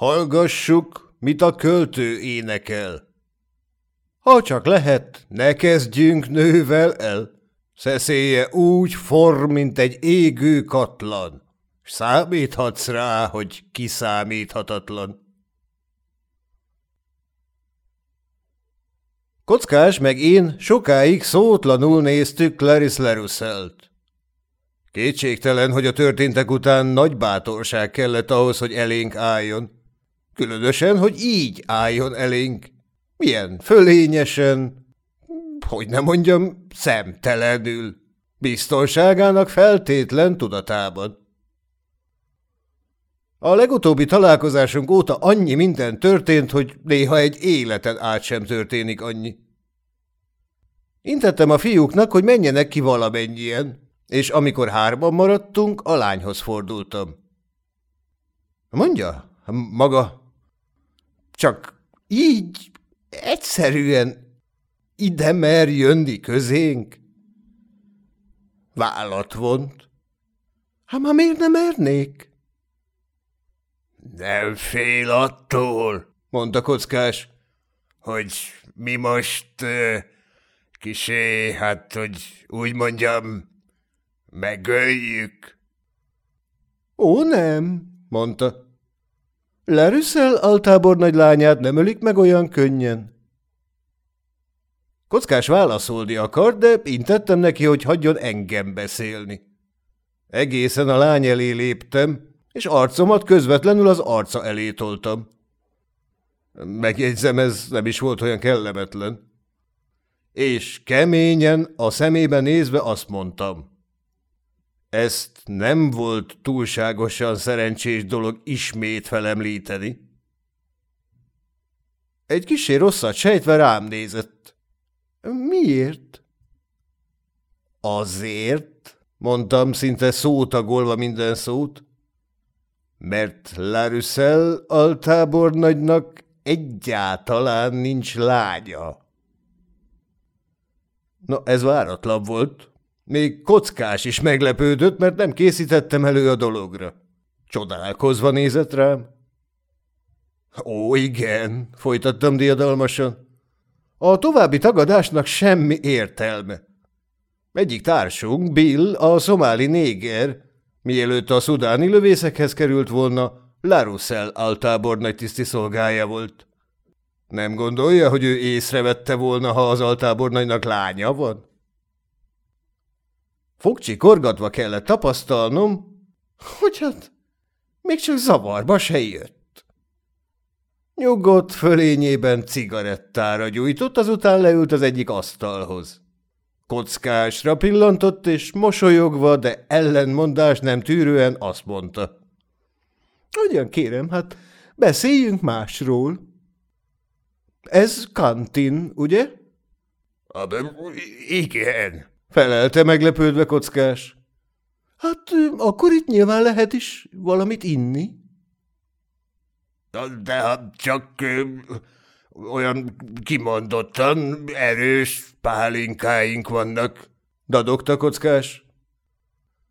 Hallgassuk, mit a költő énekel. Ha csak lehet, ne kezdjünk nővel el. Szeszélye úgy form, mint egy égő katlan, s számíthatsz rá, hogy kiszámíthatatlan. Kockás meg én sokáig szótlanul néztük Clarice Lerusszelt. Kétségtelen, hogy a történtek után nagy bátorság kellett ahhoz, hogy elénk álljon. Különösen, hogy így álljon elénk. Milyen fölényesen, hogy nem mondjam, szemtelenül, biztonságának feltétlen tudatában. A legutóbbi találkozásunk óta annyi minden történt, hogy néha egy életen át sem történik annyi. Intettem a fiúknak, hogy menjenek ki valamennyien, és amikor hárban maradtunk, a lányhoz fordultam. Mondja, maga, csak így egyszerűen ide mer jönni közénk? Vállat vont. Hát már miért nem mernék? Nem fél attól, mondta kockás, hogy mi most uh, kisé, hát, hogy úgy mondjam, megöljük. Ó, nem, mondta. Lerüsszel altábor nagy lányát nem ölik meg olyan könnyen. Kockás válaszolni akart, de intettem neki, hogy hagyjon engem beszélni. Egészen a lány elé léptem, és arcomat közvetlenül az arca elé toltam. Megjegyzem, ez nem is volt olyan kellemetlen. És keményen, a szemébe nézve azt mondtam. Ezt nem volt túlságosan szerencsés dolog ismét felemlíteni. Egy kisé rosszat sejtve rám nézett. Miért? Azért, mondtam, szinte szótagolva minden szót, mert Larusel altábornagynak egyáltalán nincs lánya. Na, ez váratlan volt. Még kockás is meglepődött, mert nem készítettem elő a dologra. Csodálkozva nézett rám. Ó, igen, folytattam diadalmasan. A további tagadásnak semmi értelme. Egyik társunk, Bill, a szomáli néger, Mielőtt a szudáni lövészekhez került volna, Larussell altábornagy tiszti szolgája volt. Nem gondolja, hogy ő észrevette volna, ha az altábornagynak lánya van? Fogcsi korgatva kellett tapasztalnom, hogy hát még csak zavarba se jött. Nyugodt fölényében cigarettára gyújtott, azután leült az egyik asztalhoz. Kockásra pillantott, és mosolyogva, de ellenmondás nem tűrően azt mondta. Ugyan kérem, hát beszéljünk másról. Ez kantin, ugye? Igen, felelte meglepődve kockás. Hát akkor itt nyilván lehet is valamit inni. De hát csak olyan kimondottan erős pálinkáink vannak, dadogta kockás.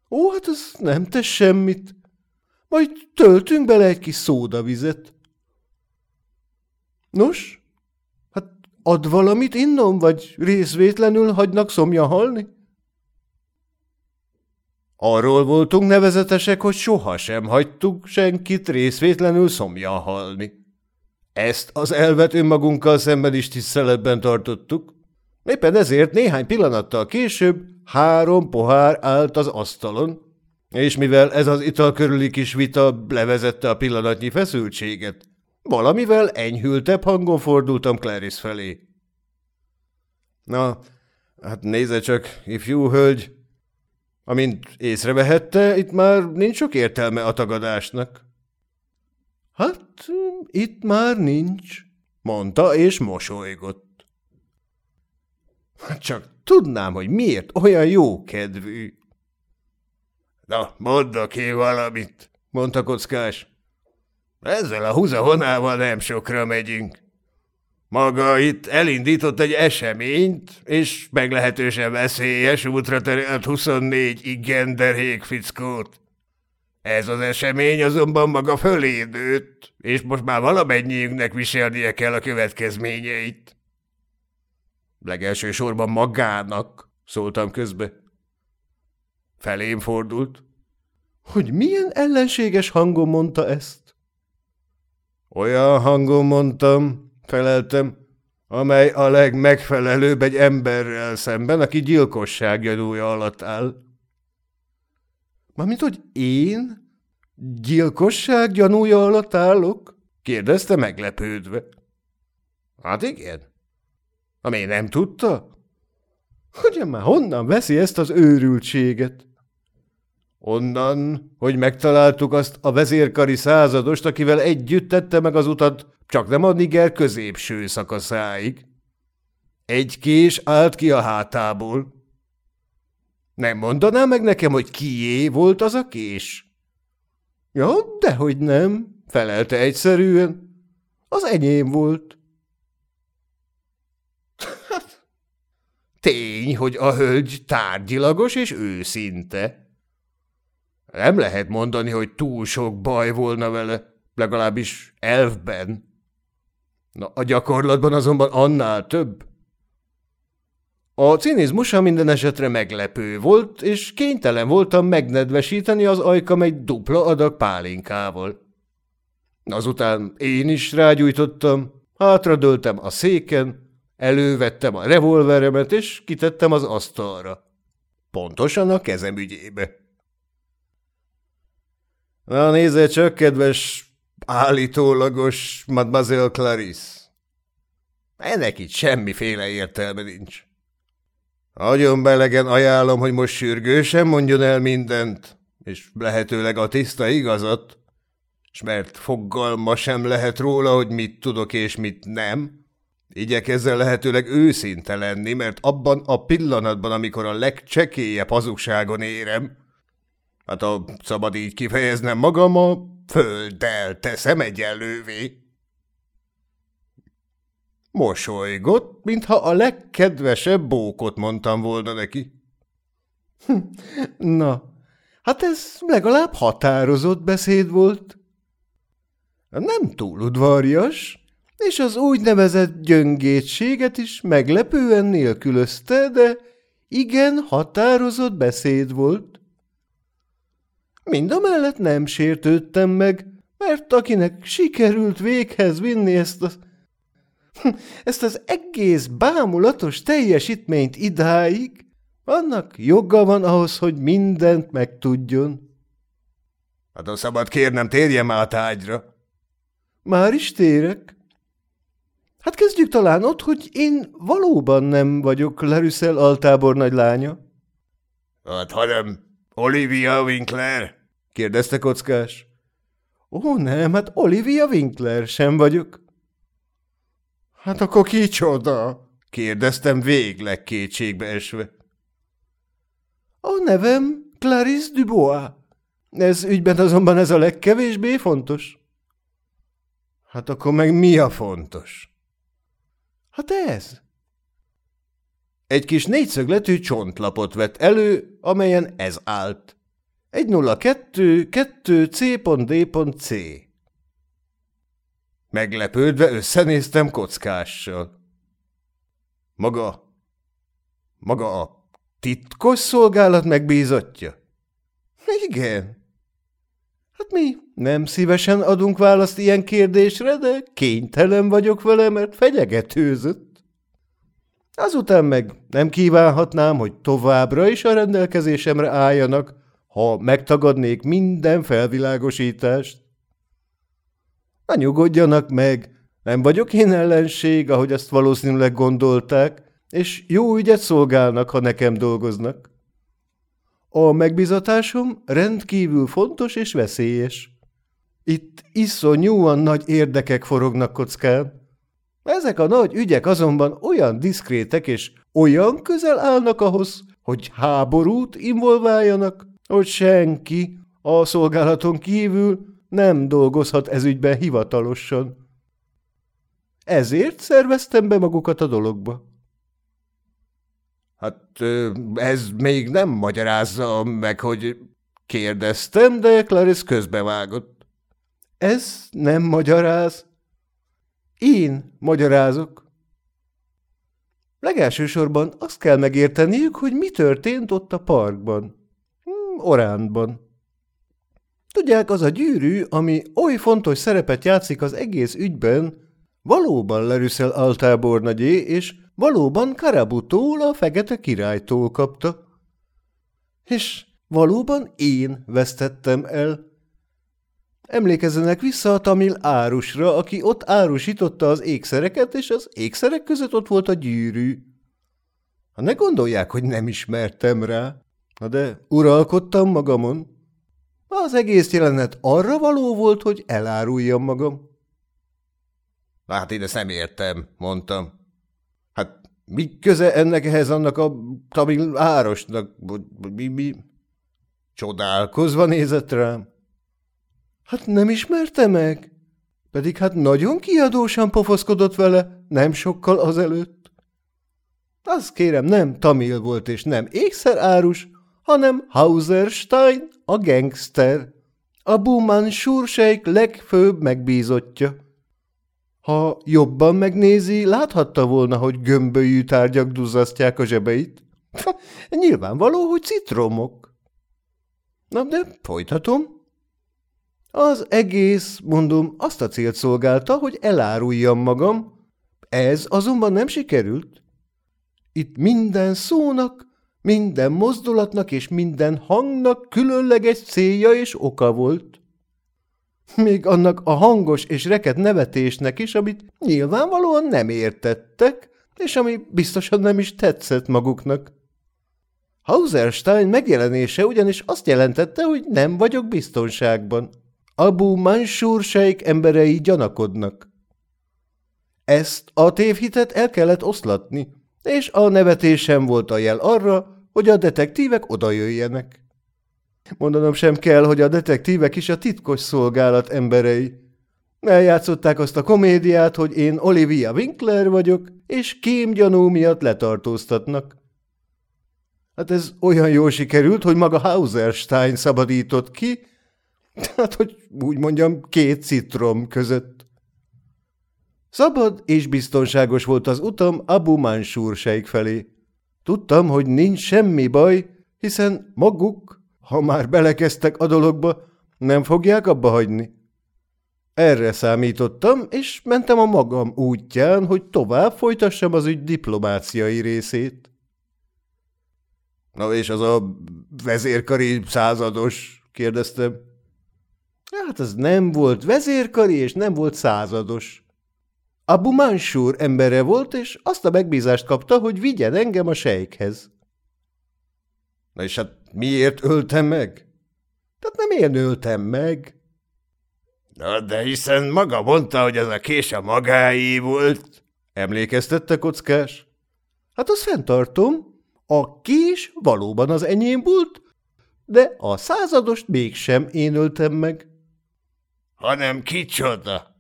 Ó, hát az nem tesz semmit. Majd töltünk bele egy kis szódavizet. Nos, ad valamit innom, vagy részvétlenül hagynak szomja halni? Arról voltunk nevezetesek, hogy sohasem hagytuk senkit részvétlenül szomja halni. Ezt az elvet önmagunkkal szemben is tiszteletben tartottuk. Éppen ezért néhány pillanattal később három pohár állt az asztalon, és mivel ez az ital körüli kis vita levezette a pillanatnyi feszültséget, valamivel enyhültebb hangon fordultam Clarice felé. Na, hát nézze csak, ifjú hölgy, amint észrevehette, itt már nincs sok értelme a tagadásnak. Hát, itt már nincs, mondta, és mosolygott. Csak tudnám, hogy miért olyan jó kedvű. Na, mondok én valamit, mondta kockás. Ezzel a húzahonával nem sokra megyünk. Maga itt elindított egy eseményt, és meglehetősen veszélyes útra terelt 24 igen derhék fickót. Ez az esemény azonban maga fölé nőtt, és most már valamennyiünknek viselnie kell a következményeit. Legelső sorban magának, szóltam közbe. Felém fordult. Hogy milyen ellenséges hangon mondta ezt? Olyan hangon mondtam, feleltem, amely a legmegfelelőbb egy emberrel szemben, aki gyilkosság gyanúja alatt áll. Mármint, hogy én gyilkosság gyanúja alatt állok? kérdezte meglepődve. Hát igen. Ami nem tudta? Hogy már honnan veszi ezt az őrültséget? Onnan, hogy megtaláltuk azt a vezérkari századost, akivel együtt tette meg az utat, csak nem a Niger középső szakaszáig. Egy kés állt ki a hátából. Nem mondaná meg nekem, hogy kié volt az a kés? Ja, dehogy nem, felelte egyszerűen. Az enyém volt. Tény, hogy a hölgy tárgyilagos és őszinte. Nem lehet mondani, hogy túl sok baj volna vele, legalábbis elfben. Na, a gyakorlatban azonban annál több. A cinizmusa minden esetre meglepő volt, és kénytelen voltam megnedvesíteni az ajkam egy dupla adag pálinkával. Azután én is rágyújtottam, hátradőltem a széken, elővettem a revolveremet, és kitettem az asztalra. Pontosan a kezem ügyébe. Na nézze csak, kedves állítólagos Mademoiselle Clarice. Ennek itt semmiféle értelme nincs. Nagyon belegen ajánlom, hogy most sürgősen mondjon el mindent, és lehetőleg a tiszta igazat, és mert foggalma sem lehet róla, hogy mit tudok és mit nem, igyekezzel lehetőleg őszinte lenni, mert abban a pillanatban, amikor a legcsekélyebb hazugságon érem, hát a szabad így kifejeznem magam, a földdel teszem egyenlővé. Mosolygott, mintha a legkedvesebb bókot mondtam volna neki. Hm, na, hát ez legalább határozott beszéd volt. Nem túl udvarjas, és az úgynevezett gyöngétséget is meglepően nélkülözte, de igen határozott beszéd volt. Mind a mellett nem sértődtem meg, mert akinek sikerült véghez vinni ezt az ezt az egész bámulatos teljesítményt idáig, annak joga van ahhoz, hogy mindent megtudjon. Hát a szabad kérnem, térjem át ágyra. Már is térek. Hát kezdjük talán ott, hogy én valóban nem vagyok Lerüsszel altábor nagylánya. Hát, hanem Olivia Winkler? Kérdezte kockás. Ó, nem, hát Olivia Winkler sem vagyok. Hát akkor kicsoda? kérdeztem végleg kétségbe esve. A nevem Clarice Dubois. Ez ügyben azonban ez a legkevésbé fontos. Hát akkor meg mi a fontos? Hát ez. Egy kis négyszögletű csontlapot vett elő, amelyen ez állt. 102 2 C.D.C. Meglepődve összenéztem kockással. Maga, maga a titkos szolgálat megbízottja? Igen. Hát mi nem szívesen adunk választ ilyen kérdésre, de kénytelen vagyok vele, mert fenyegetőzött. Azután meg nem kívánhatnám, hogy továbbra is a rendelkezésemre álljanak, ha megtagadnék minden felvilágosítást. Na nyugodjanak meg, nem vagyok én ellenség, ahogy azt valószínűleg gondolták, és jó ügyet szolgálnak, ha nekem dolgoznak. A megbizatásom rendkívül fontos és veszélyes. Itt iszonyúan nagy érdekek forognak kockán. Ezek a nagy ügyek azonban olyan diszkrétek és olyan közel állnak ahhoz, hogy háborút involváljanak, hogy senki a szolgálaton kívül nem dolgozhat ezügyben hivatalosan. Ezért szerveztem be magukat a dologba. Hát ez még nem magyarázza meg, hogy Kérdeztem, de Clarice közbevágott. Ez nem magyaráz. Én magyarázok. Legelsősorban azt kell megérteniük, hogy mi történt ott a parkban. Orántban. Tudják, az a gyűrű, ami oly fontos szerepet játszik az egész ügyben, valóban Lerüsszel altábornagyé, és valóban Karabutól, a fekete királytól kapta. És valóban én vesztettem el. Emlékezzenek vissza a tamil árusra, aki ott árusította az ékszereket, és az ékszerek között ott volt a gyűrű. Ha ne gondolják, hogy nem ismertem rá, na de uralkodtam magamon. Az egész jelenet arra való volt, hogy eláruljam magam. Hát én ezt nem értem, mondtam. Hát mi köze ennek ehhez annak a tamil árosnak? Mi, mi? Csodálkozva nézett rám. Hát nem ismerte meg? Pedig hát nagyon kiadósan pofoszkodott vele, nem sokkal azelőtt. Az kérem, nem tamil volt és nem ékszerárus, hanem Hauserstein, a gangster, a Buman Sursejk legfőbb megbízottja. Ha jobban megnézi, láthatta volna, hogy gömbölyű tárgyak duzzasztják a zsebeit. Nyilvánvaló, hogy citromok. Na de folytatom. Az egész, mondom, azt a célt szolgálta, hogy eláruljam magam, ez azonban nem sikerült. Itt minden szónak, minden mozdulatnak és minden hangnak különleges célja és oka volt. Még annak a hangos és reket nevetésnek is, amit nyilvánvalóan nem értettek, és ami biztosan nem is tetszett maguknak. Hauserstein megjelenése ugyanis azt jelentette, hogy nem vagyok biztonságban. Abu Mansur sejk emberei gyanakodnak. Ezt a tévhitet el kellett oszlatni, és a nevetésem volt a jel arra, hogy a detektívek odajöjjenek. Mondanom sem kell, hogy a detektívek is a titkos szolgálat emberei. Eljátszották azt a komédiát, hogy én Olivia Winkler vagyok, és kémgyanú miatt letartóztatnak. Hát ez olyan jól sikerült, hogy maga Hauserstein szabadított ki, hát hogy úgy mondjam, két citrom között. Szabad és biztonságos volt az utam Abu Mansur sejk felé. Tudtam, hogy nincs semmi baj, hiszen maguk, ha már belekeztek a dologba, nem fogják abba hagyni. Erre számítottam, és mentem a magam útján, hogy tovább folytassam az ügy diplomáciai részét. Na és az a vezérkari százados? kérdeztem. Hát az nem volt vezérkari, és nem volt százados. Abu Mansur embere volt, és azt a megbízást kapta, hogy vigyen engem a sejkhez. Na és hát miért öltem meg? Tehát nem én öltem meg. Na, de hiszen maga mondta, hogy ez a kés a magáé volt. Emlékeztette kockás? Hát azt fenntartom. A kés valóban az enyém volt, de a századost mégsem én öltem meg. Hanem kicsoda?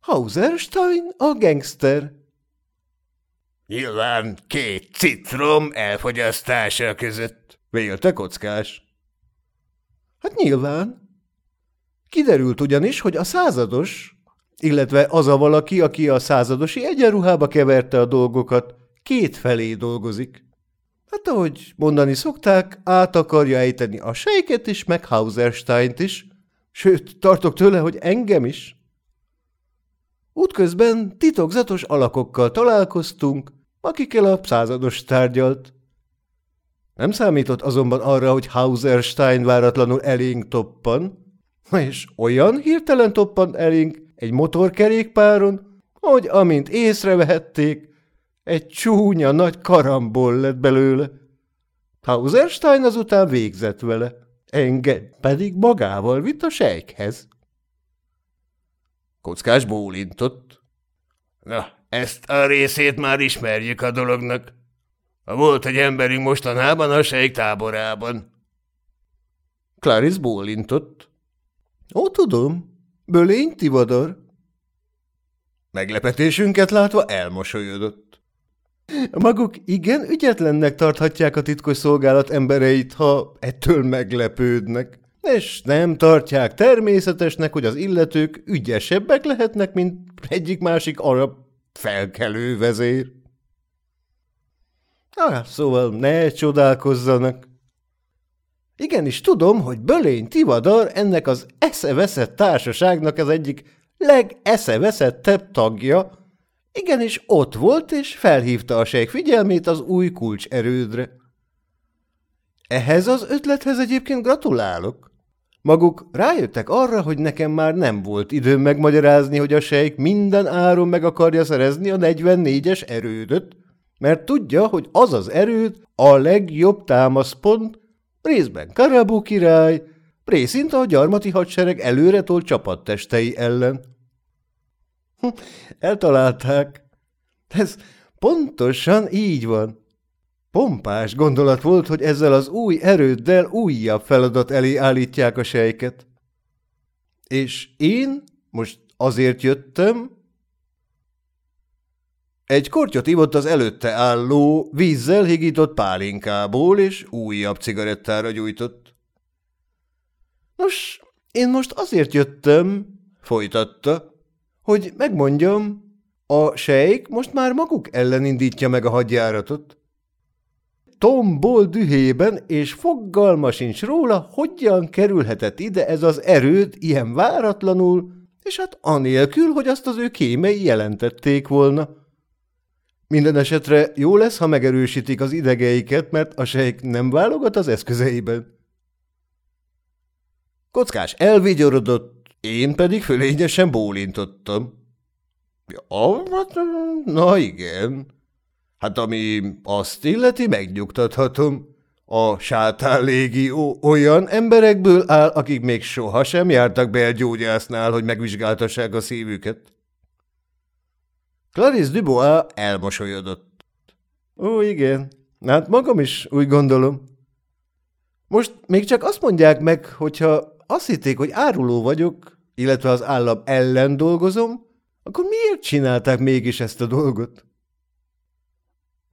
Hauserstein, a gangster. Nyilván két citrom elfogyasztása között, vélte kockás. Hát nyilván. Kiderült ugyanis, hogy a százados, illetve az a valaki, aki a századosi egyenruhába keverte a dolgokat, két felé dolgozik. Hát ahogy mondani szokták, át akarja ejteni a sejket is, meg Hausersteint is, sőt, tartok tőle, hogy engem is. Útközben titokzatos alakokkal találkoztunk, akikkel a százados tárgyalt. Nem számított azonban arra, hogy Hauserstein váratlanul elénk toppan, és olyan hirtelen toppan elénk egy motorkerékpáron, hogy amint észrevehették, egy csúnya nagy karambol lett belőle. Hauserstein azután végzett vele, enged pedig magával vitt a sejkhez. Kockás bólintott. Na, ezt a részét már ismerjük a dolognak. Volt egy emberünk mostanában a táborában. Clarice bólintott. Ó, tudom, bölény tivadar. Meglepetésünket látva elmosolyodott. Maguk igen ügyetlennek tarthatják a titkos szolgálat embereit, ha ettől meglepődnek. És nem tartják természetesnek, hogy az illetők ügyesebbek lehetnek, mint egyik-másik arab felkelő vezér. Ah, szóval ne csodálkozzanak. Igenis tudom, hogy Bölény Tivadar ennek az eszeveszett társaságnak az egyik legeszeveszettebb tagja, igenis ott volt, és felhívta a sejk figyelmét az új kulcs erődre. Ehhez az ötlethez egyébként gratulálok. Maguk rájöttek arra, hogy nekem már nem volt időm megmagyarázni, hogy a sejk minden áron meg akarja szerezni a 44-es erődöt, mert tudja, hogy az az erőd a legjobb támaszpont, részben Karabu király, részint a gyarmati hadsereg előretolt csapattestei ellen. Hm, eltalálták. Ez pontosan így van. Pompás gondolat volt, hogy ezzel az új erőddel újabb feladat elé állítják a sejket. És én most azért jöttem, egy kortyot ivott az előtte álló, vízzel higított pálinkából, és újabb cigarettára gyújtott. Nos, én most azért jöttem, folytatta, hogy megmondjam, a sejk most már maguk ellen indítja meg a hadjáratot. Tomból dühében és foggalma sincs róla, hogyan kerülhetett ide ez az erőd ilyen váratlanul, és hát anélkül, hogy azt az ő kémei jelentették volna. Minden esetre jó lesz, ha megerősítik az idegeiket, mert a sejk nem válogat az eszközeiben. Kockás elvigyorodott, én pedig fölényesen bólintottam. Ja, hát, na igen. Hát ami azt illeti, megnyugtathatom. A sátán légió olyan emberekből áll, akik még sohasem jártak be egy gyógyásznál, hogy megvizsgáltassák a szívüket. Clarice Dubois elmosolyodott. Ó, igen, hát magam is úgy gondolom. Most még csak azt mondják meg, hogyha azt hitték, hogy áruló vagyok, illetve az állam ellen dolgozom, akkor miért csinálták mégis ezt a dolgot?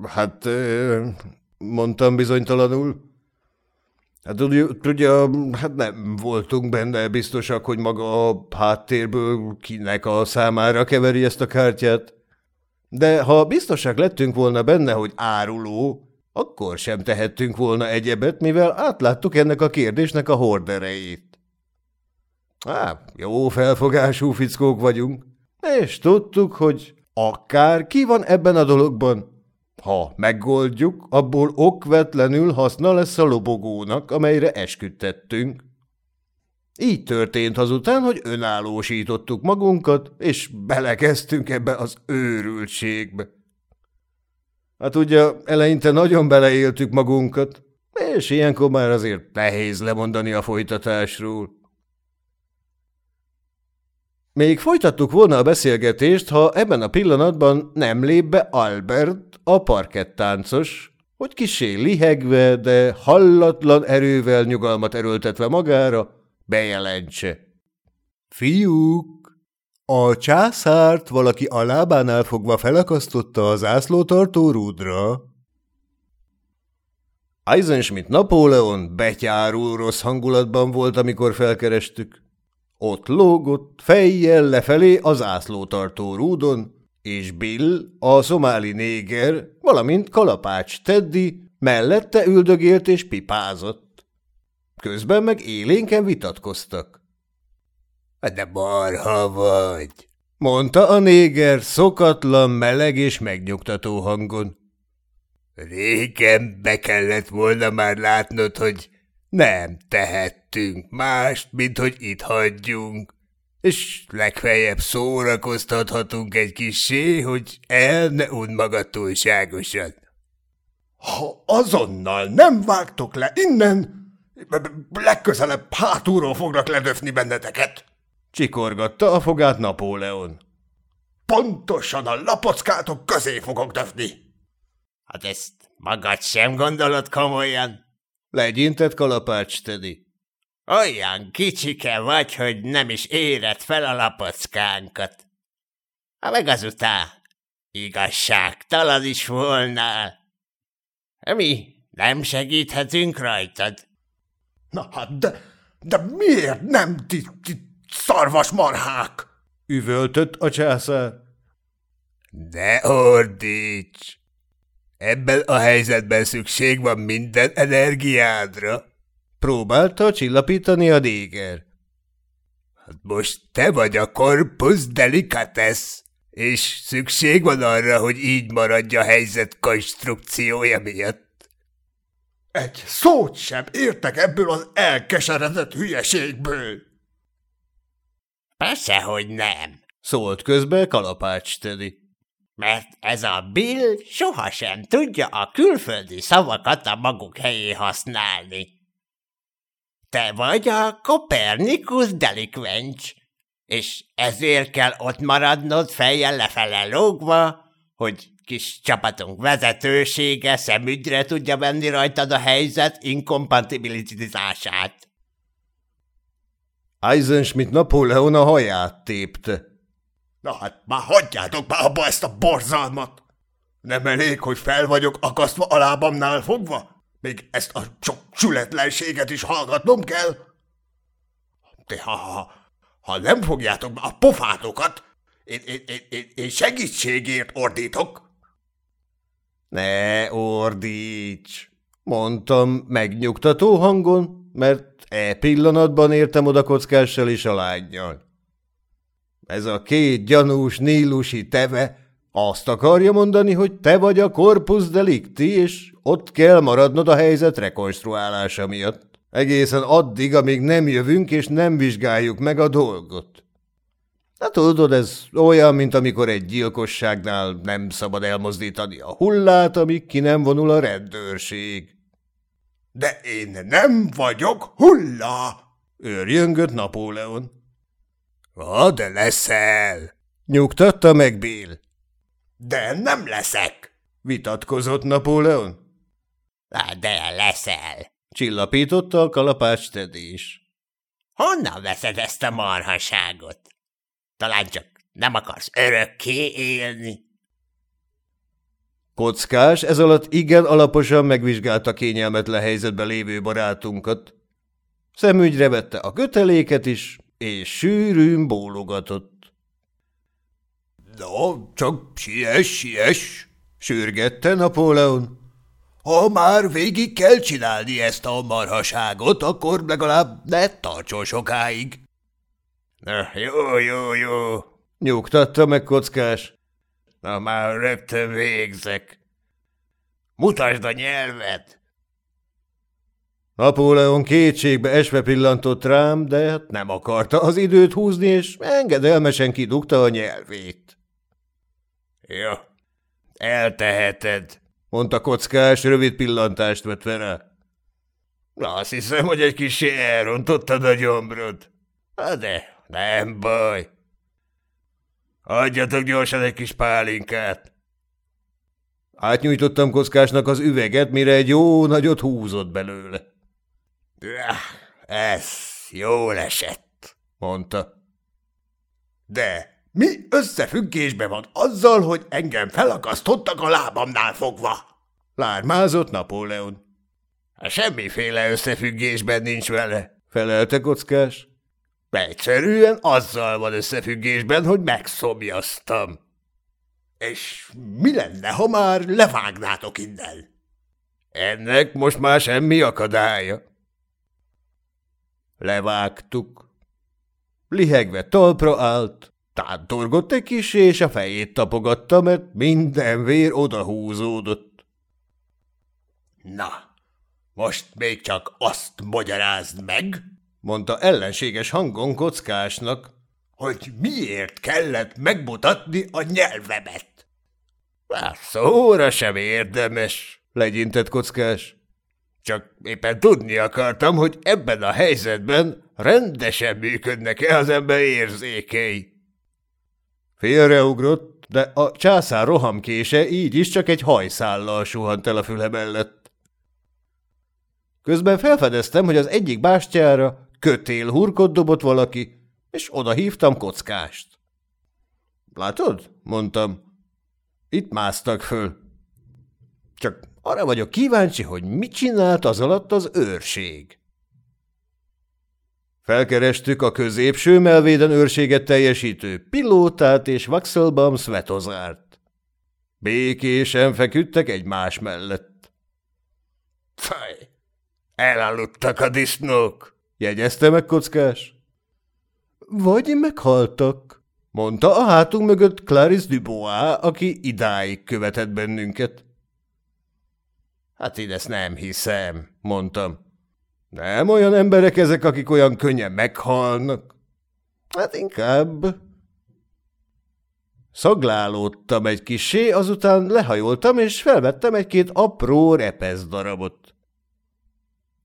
Hát, mondtam bizonytalanul. Hát tudja, hát nem voltunk benne biztosak, hogy maga a háttérből kinek a számára keveri ezt a kártyát. De ha biztosak lettünk volna benne, hogy áruló, akkor sem tehettünk volna egyebet, mivel átláttuk ennek a kérdésnek a horderejét. Á, jó felfogású fickók vagyunk, és tudtuk, hogy akár ki van ebben a dologban. Ha megoldjuk, abból okvetlenül haszna lesz a lobogónak, amelyre esküdtettünk. Így történt azután, hogy önállósítottuk magunkat, és belekezdtünk ebbe az őrültségbe. Hát ugye eleinte nagyon beleéltük magunkat, és ilyenkor már azért nehéz lemondani a folytatásról. Még folytattuk volna a beszélgetést, ha ebben a pillanatban nem lép be Albert, a parkettáncos, hogy kisé lihegve, de hallatlan erővel nyugalmat erőltetve magára, bejelentse. Fiúk, a császárt valaki a lábánál fogva felakasztotta az ászlótartó rúdra. Eisenschmidt Napóleon betyárul rossz hangulatban volt, amikor felkerestük. Ott lógott fejjel lefelé az ászlótartó rúdon, és Bill, a szomáli néger, valamint kalapács Teddy mellette üldögélt és pipázott. Közben meg élénken vitatkoztak. – De barha vagy! – mondta a néger szokatlan, meleg és megnyugtató hangon. – Régen be kellett volna már látnod, hogy nem tehettünk mást, mint hogy itt hagyjunk, és legfeljebb szórakoztathatunk egy kisé, hogy el ne udd magad túlságosan. – Ha azonnal nem vágtok le innen, Legközelebb hátulról fognak ledöfni benneteket! Csikorgatta a fogát Napóleon. Pontosan a lapockátok közé fogok döfni! Hát ezt magad sem gondolod komolyan? Legyintett kalapács Teddy. Olyan kicsike vagy, hogy nem is éred fel a lapockánkat. Ha meg azután Igazságtalan is volnál. Mi nem segíthetünk rajtad? Na hát, de, de miért nem ti, ti szarvasmarhák? Üvöltött a császár. Ne ordíts! Ebben a helyzetben szükség van minden energiádra. Próbálta csillapítani a déger. Hát most te vagy a corpus delicates, és szükség van arra, hogy így maradj a helyzet konstrukciója miatt. Egy szót sem értek ebből az elkeseredett hülyeségből. Persze, hogy nem, szólt közbe Kalapács Teddy. Mert ez a Bill sohasem tudja a külföldi szavakat a maguk helyé használni. Te vagy a Kopernikus delikvencs, és ezért kell ott maradnod fejjel lefele lógva, hogy kis csapatunk vezetősége szemügyre tudja venni rajtad a helyzet inkompatibilitizását. Eisenschmidt Napóleon a haját tépte. Na hát már hagyjátok már abba ezt a borzalmat! Nem elég, hogy fel vagyok akasztva a lábamnál fogva? Még ezt a sok sületlenséget is hallgatnom kell? De ha, ha, ha nem fogjátok be a pofátokat, én, én, én, én segítségért ordítok. Ne ordíts, mondtam megnyugtató hangon, mert e pillanatban értem oda kockással és a lányjal. Ez a két gyanús nílusi teve azt akarja mondani, hogy te vagy a corpus delicti, és ott kell maradnod a helyzet rekonstruálása miatt. Egészen addig, amíg nem jövünk és nem vizsgáljuk meg a dolgot. Hát tudod, ez olyan, mint amikor egy gyilkosságnál nem szabad elmozdítani a hullát, amíg ki nem vonul a rendőrség. De én nem vagyok hulla! Őrjöngött Napóleon. Ha, de leszel! Nyugtatta meg Bill. De nem leszek! Vitatkozott Napóleon. De leszel! Csillapította a kalapács Teddy is. Honnan veszed ezt a marhaságot? Talán csak nem akarsz örökké élni? Kockás ez alatt igen alaposan megvizsgálta kényelmetlen helyzetbe lévő barátunkat. Szemügyre vette a köteléket is, és sűrűn bólogatott. – No, csak siess, siess! – sürgette Napóleon. Ha már végig kell csinálni ezt a marhaságot, akkor legalább ne tartson sokáig. Na, jó, jó, jó, nyugtatta meg kockás. Na már rögtön végzek. Mutasd a nyelvet! Napóleon kétségbe esve pillantott rám, de hát nem akarta az időt húzni, és engedelmesen kidugta a nyelvét. Jó, elteheted, mondta kockás, rövid pillantást vetve rá. Na, azt hiszem, hogy egy kis elrontottad a gyomrod. De, nem baj. Adjatok gyorsan egy kis pálinkát. Átnyújtottam kockásnak az üveget, mire egy jó nagyot húzott belőle. Ez jól esett, mondta. De mi összefüggésben van azzal, hogy engem felakasztottak a lábamnál fogva? Lármázott Napóleon. Semmiféle összefüggésben nincs vele, felelte kockás. Egyszerűen azzal van összefüggésben, hogy megszomjaztam. És mi lenne, ha már levágnátok innen? Ennek most már semmi akadálya. Levágtuk. Lihegve talpra állt, Tántorgott egy kis, és a fejét tapogatta, mert minden vér odahúzódott. Na, most még csak azt magyarázd meg, mondta ellenséges hangon kockásnak, hogy miért kellett megmutatni a nyelvemet. Hát szóra sem érdemes, legyintett kockás. Csak éppen tudni akartam, hogy ebben a helyzetben rendesen működnek-e az ember érzékei. Félreugrott, de a császár rohamkése így is csak egy hajszállal suhant el a füle mellett. Közben felfedeztem, hogy az egyik bástyára kötél hurkot dobott valaki, és oda hívtam kockást. Látod? mondtam. Itt másztak föl. Csak arra vagyok kíváncsi, hogy mit csinált az alatt az őrség. Felkerestük a középső melvéden őrséget teljesítő pilótát és Vaxelbaum Svetozárt. Békésen feküdtek egymás mellett. Faj, elaludtak a disznók, jegyezte meg kockás. Vagy meghaltak, mondta a hátunk mögött Clarice Dubois, aki idáig követett bennünket. Hát én ezt nem hiszem, mondtam. Nem olyan emberek ezek, akik olyan könnyen meghalnak. Hát inkább. Szaglálódtam egy kisé, azután lehajoltam, és felvettem egy-két apró repesz darabot.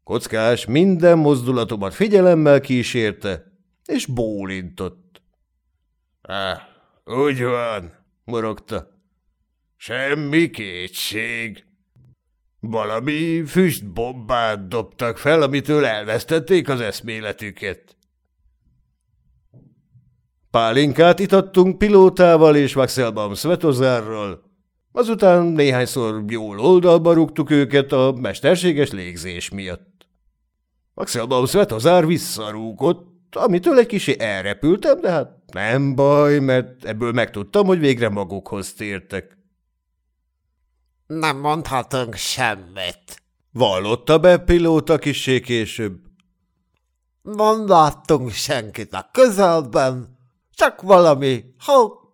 Kockás minden mozdulatomat figyelemmel kísérte, és bólintott. Ah, úgy van, morogta. Semmi kétség. Valami füstbombát dobtak fel, amitől elvesztették az eszméletüket. Pálinkát itattunk pilótával és Vaxelbaum Svetozárral, azután néhányszor jól oldalba rúgtuk őket a mesterséges légzés miatt. Vaxelbaum Svetozár visszarúgott, amitől egy kicsi elrepültem, de hát nem baj, mert ebből megtudtam, hogy végre magukhoz tértek. Nem mondhatunk semmit. Vallotta be pilóta kissé később. Nem láttunk senkit a közelben, csak valami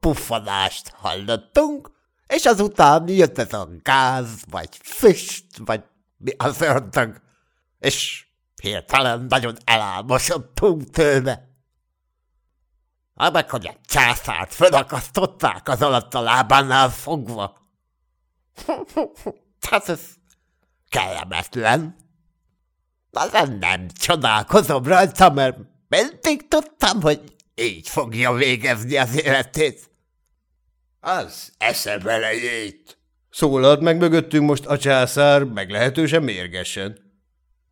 puffadást hallottunk, és azután jött ez a gáz, vagy füst, vagy mi az ördög, és hirtelen nagyon elálmosodtunk tőle. Hogy a császárt fölakasztották az alatt a lábánál fogva. Hát ez kellemetlen. De nem csodálkozom rajta, mert mindig tudtam, hogy így fogja végezni az életét. Az esze belejét. Szólalt meg mögöttünk most a császár, meglehetősen mérgesen.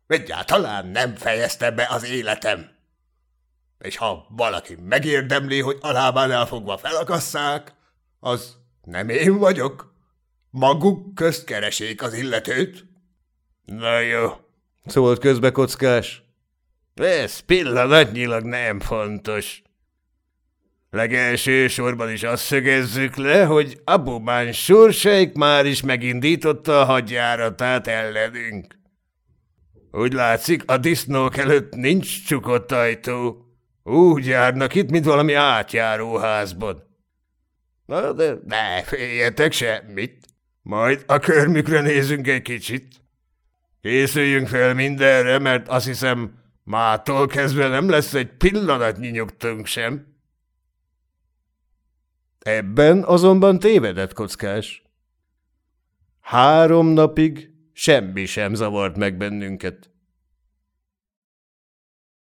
Egyáltalán nem fejezte be az életem. És ha valaki megérdemli, hogy a lábán elfogva felakasszák, az nem én vagyok. Maguk közt keresék az illetőt. Na jó, szólt közbe kockás. Ez pillanatnyilag nem fontos. Legelső sorban is azt szögezzük le, hogy Abumán sorsaik már is megindította a hadjáratát ellenünk. Úgy látszik, a disznók előtt nincs csukott ajtó. Úgy járnak itt, mint valami átjáróházban. Na, de ne féljetek semmit. Majd a körmükre nézünk egy kicsit. Készüljünk fel mindenre, mert azt hiszem, mától kezdve nem lesz egy pillanatnyi nyugtunk sem. Ebben azonban tévedett kockás. Három napig semmi sem zavart meg bennünket.